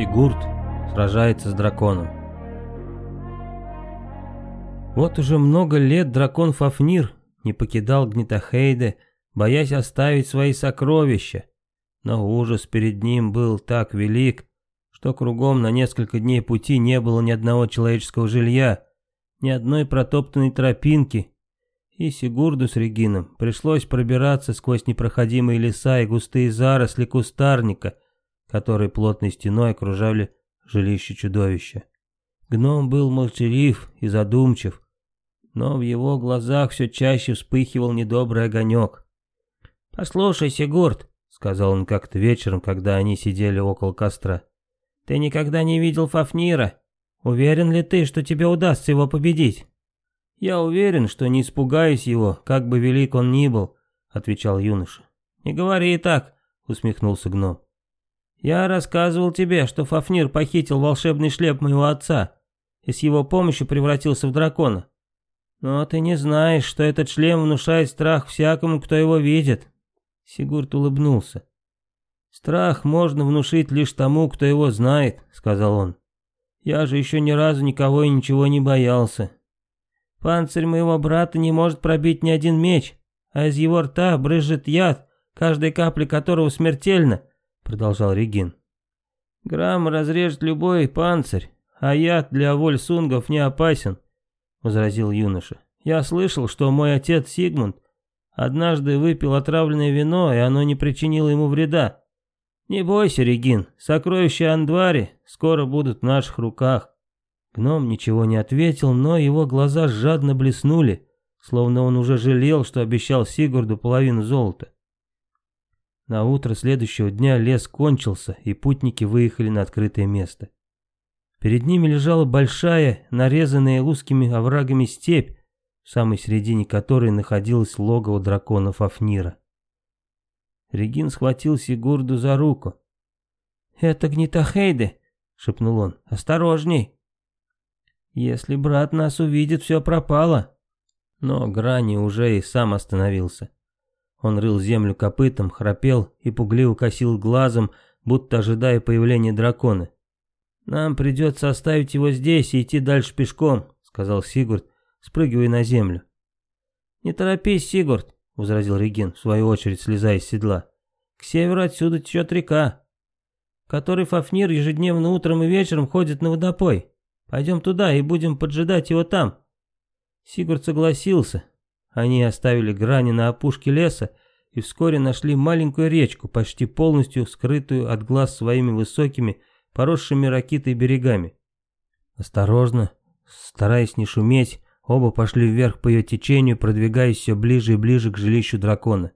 Сигурд сражается с драконом. Вот уже много лет дракон Фафнир не покидал Гнитахейде, боясь оставить свои сокровища. Но ужас перед ним был так велик, что кругом на несколько дней пути не было ни одного человеческого жилья, ни одной протоптанной тропинки, и Сигурду с Регином пришлось пробираться сквозь непроходимые леса и густые заросли кустарника, которые плотной стеной окружали жилище чудовища. Гном был молчалив и задумчив, но в его глазах все чаще вспыхивал недобрый огонек. «Послушай, Сигурд», — сказал он как-то вечером, когда они сидели около костра, — «ты никогда не видел Фафнира. Уверен ли ты, что тебе удастся его победить?» «Я уверен, что не испугаюсь его, как бы велик он ни был», — отвечал юноша. «Не говори так», — усмехнулся гном. «Я рассказывал тебе, что Фафнир похитил волшебный шлеп моего отца и с его помощью превратился в дракона. Но ты не знаешь, что этот шлем внушает страх всякому, кто его видит». Сигурд улыбнулся. «Страх можно внушить лишь тому, кто его знает», — сказал он. «Я же еще ни разу никого и ничего не боялся. Панцирь моего брата не может пробить ни один меч, а из его рта брызжет яд, каждая капля которого смертельна», — продолжал Регин. «Грамм разрежет любой панцирь, а яд для вольсунгов не опасен», — возразил юноша. «Я слышал, что мой отец Сигмунд однажды выпил отравленное вино, и оно не причинило ему вреда. Не бойся, Регин, сокровища Андвари скоро будут в наших руках». Гном ничего не ответил, но его глаза жадно блеснули, словно он уже жалел, что обещал Сигурду половину золота. На утро следующего дня лес кончился, и путники выехали на открытое место. Перед ними лежала большая, нарезанная узкими оврагами степь, в самой середине которой находилось логово дракона Фафнира. Регин схватил Сигурду за руку. «Это Гнитахейде», — шепнул он, — «осторожней». Если брат нас увидит, все пропало. Но Грани уже и сам остановился. Он рыл землю копытом, храпел и пугливо косил глазом, будто ожидая появления дракона. «Нам придется оставить его здесь и идти дальше пешком», — сказал Сигурд, спрыгивая на землю. «Не торопись, Сигурд», — возразил Регин, в свою очередь слезая с седла. «К северу отсюда течет река, который Фафнир ежедневно утром и вечером ходит на водопой. Пойдем туда и будем поджидать его там». Сигурд согласился. Они оставили грани на опушке леса и вскоре нашли маленькую речку, почти полностью скрытую от глаз своими высокими, поросшими ракитой берегами. Осторожно, стараясь не шуметь, оба пошли вверх по ее течению, продвигаясь все ближе и ближе к жилищу дракона.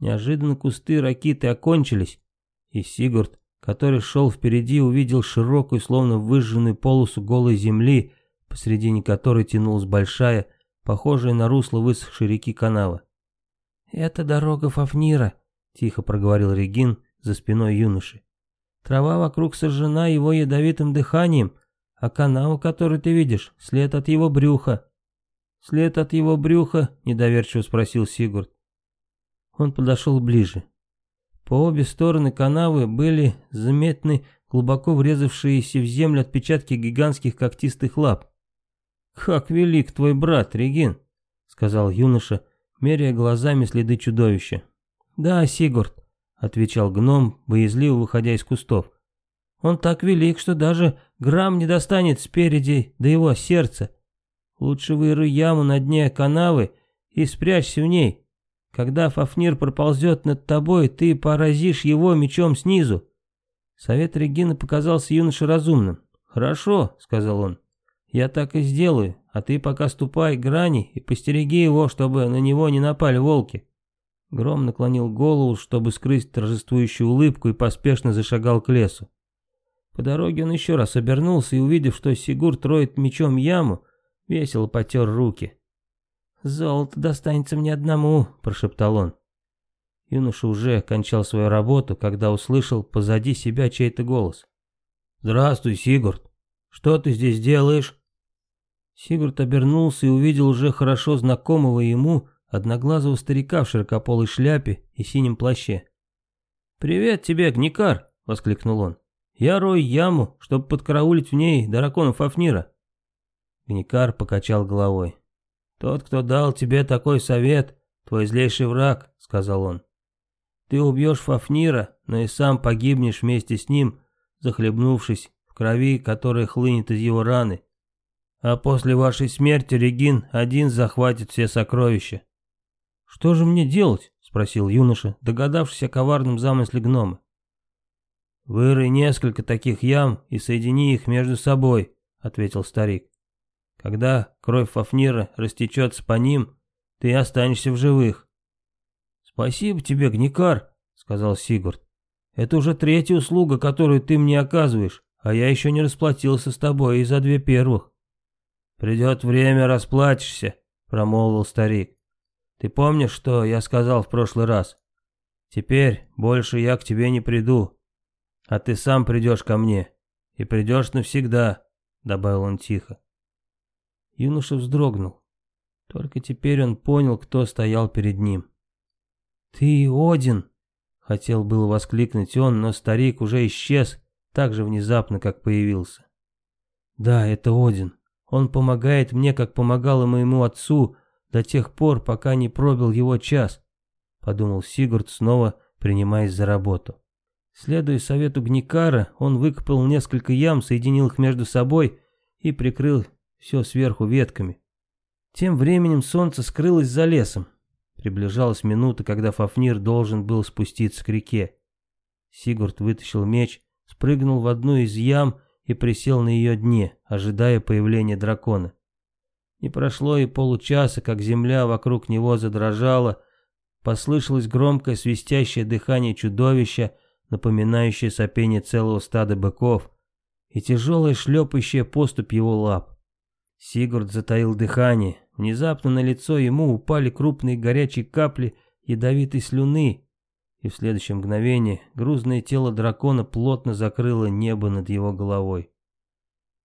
Неожиданно кусты ракиты окончились, и Сигурд который шел впереди, увидел широкую, словно выжженную полосу голой земли, посредине которой тянулась большая, похожая на русло высохшей реки канава. «Это дорога Фафнира», — тихо проговорил Регин за спиной юноши. «Трава вокруг сожжена его ядовитым дыханием, а канава, который ты видишь, след от его брюха». «След от его брюха?» — недоверчиво спросил Сигурд. Он подошел ближе. По обе стороны канавы были заметны глубоко врезавшиеся в землю отпечатки гигантских когтистых лап. «Как велик твой брат, Регин!» — сказал юноша, меряя глазами следы чудовища. «Да, Сигурд», — отвечал гном, боязливо выходя из кустов. «Он так велик, что даже грамм не достанет спереди до его сердца. Лучше вырый яму на дне канавы и спрячься в ней, когда Фафнир проползет над тобой, ты поразишь его мечом снизу. Совет Регины показался юноше разумным. «Хорошо», — сказал он, — «я так и сделаю, а ты пока ступай к грани и постереги его, чтобы на него не напали волки». Гром наклонил голову, чтобы скрыть торжествующую улыбку и поспешно зашагал к лесу. По дороге он еще раз обернулся и, увидев, что Сигур троит мечом яму, весело потер руки. «Золото достанется мне одному», — прошептал он. Юноша уже кончал свою работу, когда услышал позади себя чей-то голос. «Здравствуй, Сигурд. Что ты здесь делаешь?» Сигурд обернулся и увидел уже хорошо знакомого ему одноглазого старика в широкополой шляпе и синем плаще. «Привет тебе, Гникар!» — воскликнул он. Я рою яму, чтобы подкараулить в ней дракона Фафнира. Гникар покачал головой. «Тот, кто дал тебе такой совет, твой злейший враг», — сказал он. «Ты убьешь Фафнира, но и сам погибнешь вместе с ним, захлебнувшись крови, которая хлынет из его раны. А после вашей смерти Регин один захватит все сокровища». «Что же мне делать?» — спросил юноша, догадавшись о коварном замысле гнома. «Вырой несколько таких ям и соедини их между собой», — ответил старик. «Когда кровь Фафнира растечется по ним, ты останешься в живых». «Спасибо тебе, Гникар», — сказал Сигурд. «Это уже третья услуга, которую ты мне оказываешь, а я еще не расплатился с тобой из за две первых». «Придет время, расплатишься», — промолвил старик. Ты помнишь, что я сказал в прошлый раз? Теперь больше я к тебе не приду, а ты сам придешь ко мне. И придешь навсегда, добавил он тихо. Юноша вздрогнул. Только теперь он понял, кто стоял перед ним. «Ты Один!» — хотел было воскликнуть он, но старик уже исчез так же внезапно, как появился. «Да, это Один. Он помогает мне, как помогал и моему отцу, до тех пор, пока не пробил его час», — подумал Сигурд, снова принимаясь за работу. Следуя совету Гникара, он выкопал несколько ям, соединил их между собой и прикрыл все сверху ветками. Тем временем солнце скрылось за лесом. Приближалась минута, когда Фафнир должен был спуститься к реке. Сигурд вытащил меч, спрыгнул в одну из ям и присел на ее дне, ожидая появления дракона. Не прошло и получаса, как земля вокруг него задрожала, послышалось громкое свистящее дыхание чудовища, напоминающее сопение целого стада быков, и тяжелая шлепающая поступь его лап. Сигурд затаил дыхание. Внезапно на лицо ему упали крупные горячие капли ядовитой слюны, в следующее мгновение грузное тело дракона плотно закрыло небо над его головой.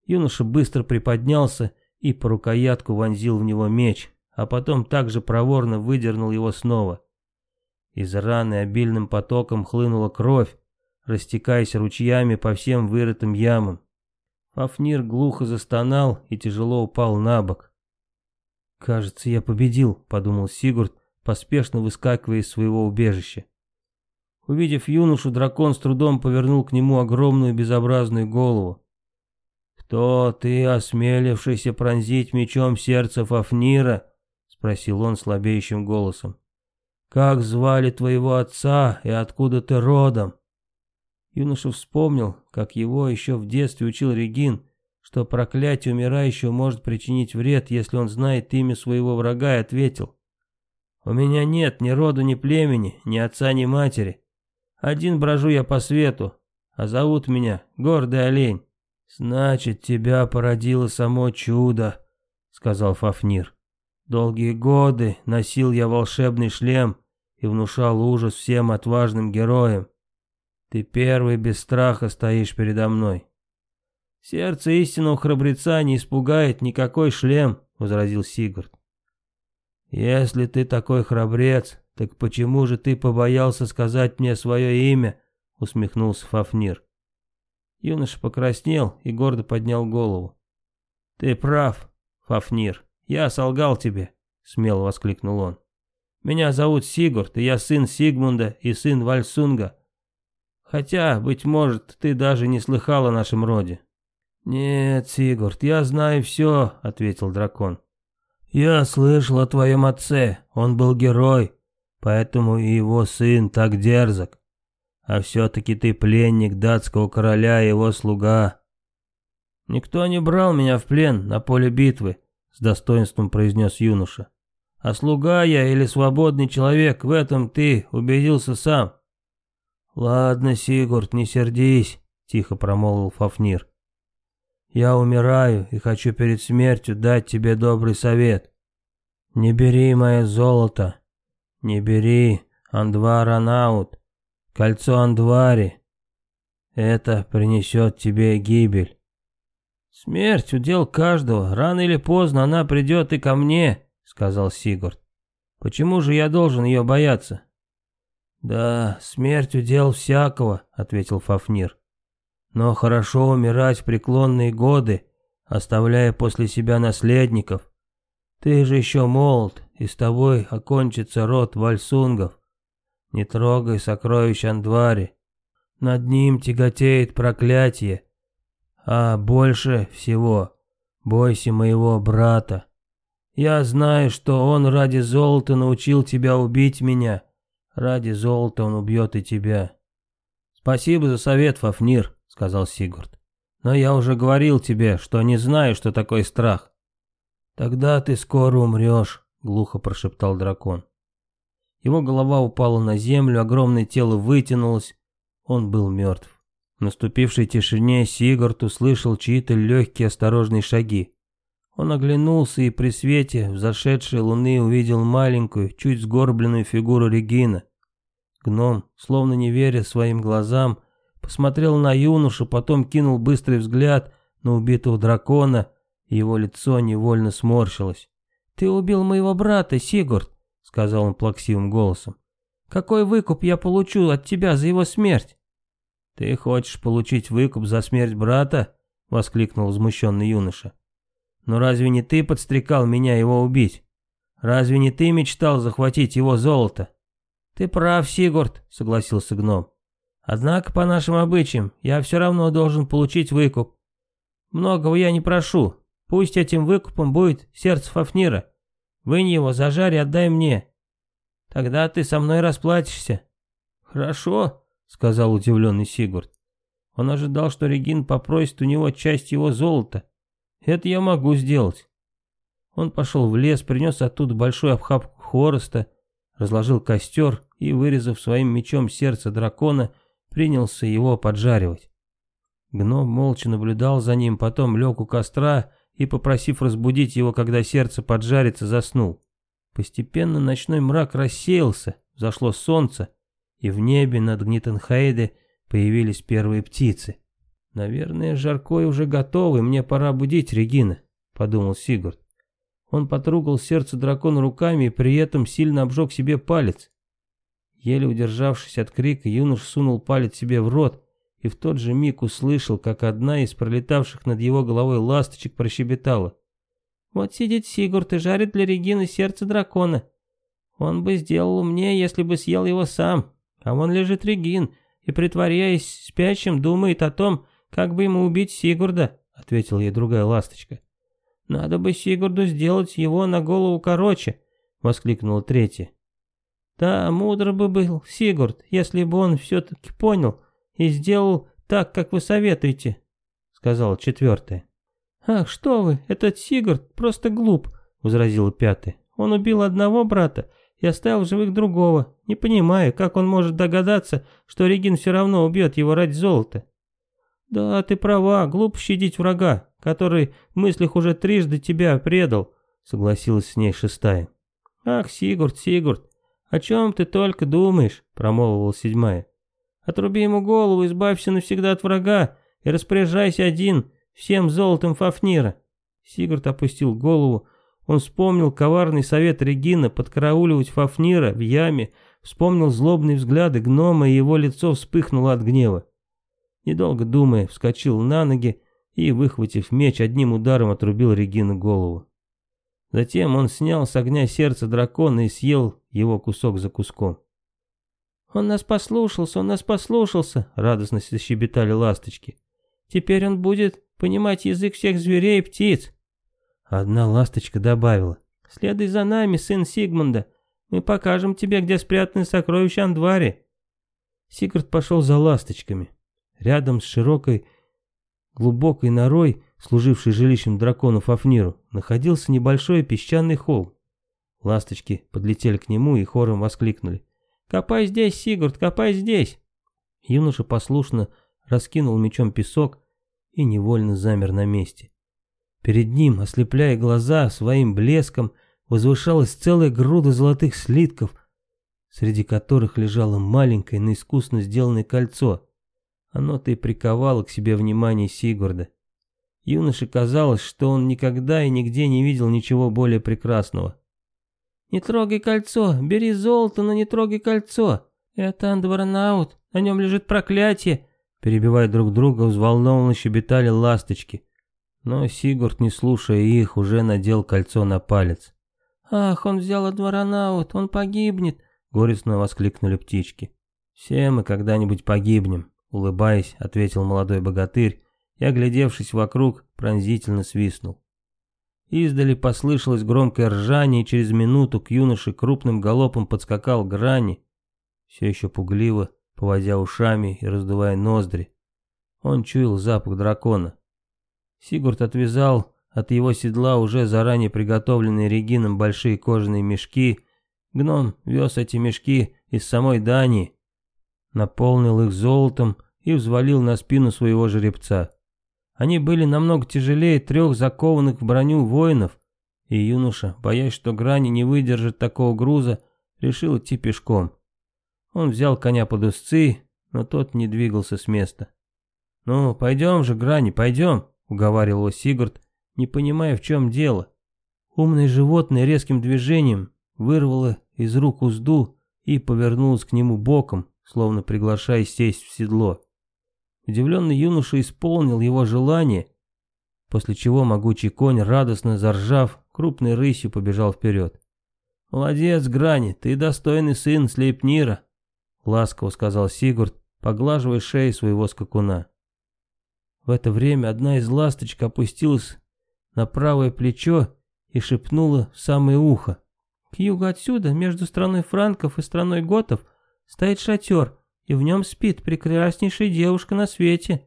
Юноша быстро приподнялся и по рукоятку вонзил в него меч, а потом также проворно выдернул его снова. Из раны обильным потоком хлынула кровь, растекаясь ручьями по всем вырытым ямам. Фафнир глухо застонал и тяжело упал на бок. «Кажется, я победил», — подумал Сигурд, поспешно выскакивая из своего убежища. Увидев юношу, дракон с трудом повернул к нему огромную безобразную голову. «Кто ты, осмелившийся пронзить мечом сердце Фафнира?» — спросил он слабеющим голосом. «Как звали твоего отца и откуда ты родом?» Юноша вспомнил, как его еще в детстве учил Регин, что проклятие умирающего может причинить вред, если он знает имя своего врага, и ответил. «У меня нет ни роду, ни племени, ни отца, ни матери. Один брожу я по свету, а зовут меня Гордый Олень». «Значит, тебя породило само чудо», — сказал Фафнир. «Долгие годы носил я волшебный шлем и внушал ужас всем отважным героям. Ты первый без страха стоишь передо мной». «Сердце истинного храбреца не испугает никакой шлем», — возразил Сигурд. «Если ты такой храбрец, так почему же ты побоялся сказать мне свое имя?» — усмехнулся Фафнир. Юноша покраснел и гордо поднял голову. «Ты прав, Фафнир, я солгал тебе», — смело воскликнул он. «Меня зовут Сигурд, и я сын Сигмунда и сын Вальсунга. Хотя, быть может, ты даже не слыхал о нашем роде». «Нет, Сигурд, я знаю все», — ответил дракон. «Я слышал о твоем отце, он был герой, поэтому и его сын так дерзок. А все-таки ты пленник датского короля и его слуга. Никто не брал меня в плен на поле битвы, с достоинством произнес юноша. А слуга я или свободный человек, в этом ты убедился сам. Ладно, Сигурд, не сердись, тихо промолвил Фафнир. Я умираю и хочу перед смертью дать тебе добрый совет. Не бери мое золото, не бери Андвар Анаут, Кольцо Андвари. Это принесет тебе гибель. Смерть удел каждого, рано или поздно она придет и ко мне, сказал Сигурд. Почему же я должен ее бояться? Да, смерть удел всякого, ответил Фафнир. Но хорошо умирать в преклонные годы, оставляя после себя наследников. Ты же еще молод, и с тобой окончится род вальсунгов. Не трогай сокровищ Андвари. Над ним тяготеет проклятие. А больше всего бойся моего брата. Я знаю, что он ради золота научил тебя убить меня. Ради золота он убьет и тебя. Спасибо за совет, Фафнир, сказал Сигурд. Но я уже говорил тебе, что не знаю, что такое страх. Тогда ты скоро умрешь, глухо прошептал дракон. Его голова упала на землю, огромное тело вытянулось, он был мертв. В наступившей тишине Сигурд услышал чьи-то легкие осторожные шаги. Он оглянулся и при свете взошедшей луны увидел маленькую, чуть сгорбленную фигуру Регина. Гном, словно не веря своим глазам, посмотрел на юношу, потом кинул быстрый взгляд на убитого дракона, его лицо невольно сморщилось. «Ты убил моего брата, Сигурд», — сказал он плаксивым голосом. «Какой выкуп я получу от тебя за его смерть?» «Ты хочешь получить выкуп за смерть брата?» — воскликнул возмущенный юноша. Но разве не ты подстрекал меня его убить? Разве не ты мечтал захватить его золото? Ты прав, Сигурд, согласился гном. Однако, по нашим обычаям, я все равно должен получить выкуп. Многого я не прошу. Пусть этим выкупом будет сердце Фафнира. Вынь его, зажарь и отдай мне. Тогда ты со мной расплатишься. Хорошо, сказал удивленный Сигурд. Он ожидал, что Регин попросит у него часть его золота. Это я могу сделать. Он пошел в лес, принес оттуда большую обхапку хвороста, разложил костер и, вырезав своим мечом сердце дракона, принялся его поджаривать. Гном молча наблюдал за ним, потом лег у костра и, попросив разбудить его, когда сердце поджарится, заснул. Постепенно ночной мрак рассеялся, зашло солнце, и в небе над Гнитенхейде появились первые птицы. «Наверное, Жаркой уже готов, и мне пора будить Регина», — подумал Сигурд. Он потрогал сердце дракона руками и при этом сильно обжег себе палец. Еле удержавшись от крика, юнош сунул палец себе в рот и в тот же миг услышал, как одна из пролетавших над его головой ласточек прощебетала. «Вот сидит Сигурд и жарит для Регины сердце дракона. Он бы сделал умнее, если бы съел его сам. А вон лежит Регин и, притворяясь спящим, думает о том, «Как бы ему убить Сигурда?» — ответила ей другая ласточка. «Надо бы Сигурду сделать его на голову короче», — воскликнула третья. «Да, мудро бы был Сигурд, если бы он все-таки понял и сделал так, как вы советуете», — сказала четвертая. «Ах, что вы, этот Сигурд просто глуп», — возразила пятая. «Он убил одного брата и оставил в живых другого. Не понимаю, как он может догадаться, что Регин все равно убьет его ради золота». «Да, ты права, глупо щадить врага, который в мыслях уже трижды тебя предал», — согласилась с ней шестая. «Ах, Сигурд, Сигурд, о чем ты только думаешь?» — промолвила седьмая. «Отруби ему голову, избавься навсегда от врага и распоряжайся один всем золотом Фафнира». Сигурд опустил голову, он вспомнил коварный совет Регина подкарауливать Фафнира в яме, вспомнил злобные взгляды гнома, и его лицо вспыхнуло от гнева. Недолго думая, вскочил на ноги и, выхватив меч, одним ударом отрубил Регину голову. Затем он снял с огня сердце дракона и съел его кусок за куском. «Он нас послушался, он нас послушался!» — радостно щебетали ласточки. «Теперь он будет понимать язык всех зверей и птиц!» Одна ласточка добавила. «Следуй за нами, сын Сигмунда. Мы покажем тебе, где спрятаны сокровища Андвари». Сигурд пошел за ласточками. Рядом с широкой, глубокой норой, служившей жилищем дракону Фафниру, находился небольшой песчаный холм. Ласточки подлетели к нему и хором воскликнули. «Копай здесь, Сигурд, копай здесь!» Юноша послушно раскинул мечом песок и невольно замер на месте. Перед ним, ослепляя глаза своим блеском, возвышалась целая груда золотых слитков, среди которых лежало маленькое, но искусно сделанное кольцо. Оно-то и приковало к себе внимание Сигурда. Юноше казалось, что он никогда и нигде не видел ничего более прекрасного. «Не трогай кольцо, бери золото, но не трогай кольцо. Это Андварнаут, на нем лежит проклятие!» — Перебивая друг друга, взволнованно щебетали ласточки. Но Сигурд, не слушая их, уже надел кольцо на палец. «Ах, он взял от Варанаут, он погибнет!» — горестно воскликнули птички. «Все мы когда-нибудь погибнем», — улыбаясь, ответил молодой богатырь и, оглядевшись вокруг, пронзительно свистнул. Издали послышалось громкое ржание, и через минуту к юноше крупным галопом подскакал Грани, все еще пугливо, поводя ушами и раздувая ноздри. Он чуял запах дракона. Сигурд отвязал от его седла уже заранее приготовленные Регином большие кожаные мешки. Гном вез эти мешки из самой Дании, наполнил их золотом и взвалил на спину своего жеребца. Они были намного тяжелее трех закованных в броню воинов, и юноша, боясь, что Грани не выдержит такого груза, решил идти пешком. Он взял коня под узцы, но тот не двигался с места. «Ну, пойдем же, Грани, пойдем», — уговаривал его Сигурд, не понимая, в чем дело. Умное животное резким движением вырвало из рук узду и повернулось к нему боком, словно приглашая сесть в седло. Удивленный юноша исполнил его желание, после чего могучий конь, радостно заржав, крупной рысью побежал вперед. «Молодец, Грани, ты достойный сын Слейпнира», — ласково сказал Сигурд, поглаживая шею своего скакуна. В это время одна из ласточек опустилась на правое плечо и шепнула в самое ухо. «К югу отсюда, между страной франков и страной готов, стоит шатер, и в нем спит прекраснейшая девушка на свете.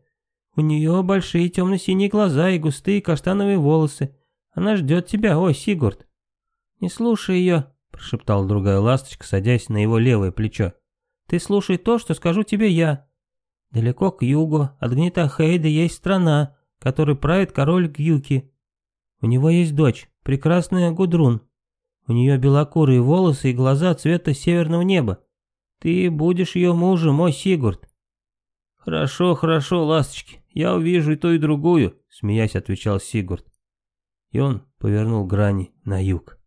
У нее большие темно-синие глаза и густые каштановые волосы. Она ждет тебя, ой, Сигурд». «Не слушай ее», — прошептала другая ласточка, садясь на его левое плечо. «Ты слушай то, что скажу тебе я. Далеко к югу от гнита Хейда есть страна, которой правит король Гюки. У него есть дочь, прекрасная Гудрун. У нее белокурые волосы и глаза цвета северного неба. Ты будешь ее мужем, мой Сигурд. Хорошо, хорошо, ласточки, я увижу и ту, и другую, смеясь отвечал Сигурд. И он повернул грани на юг.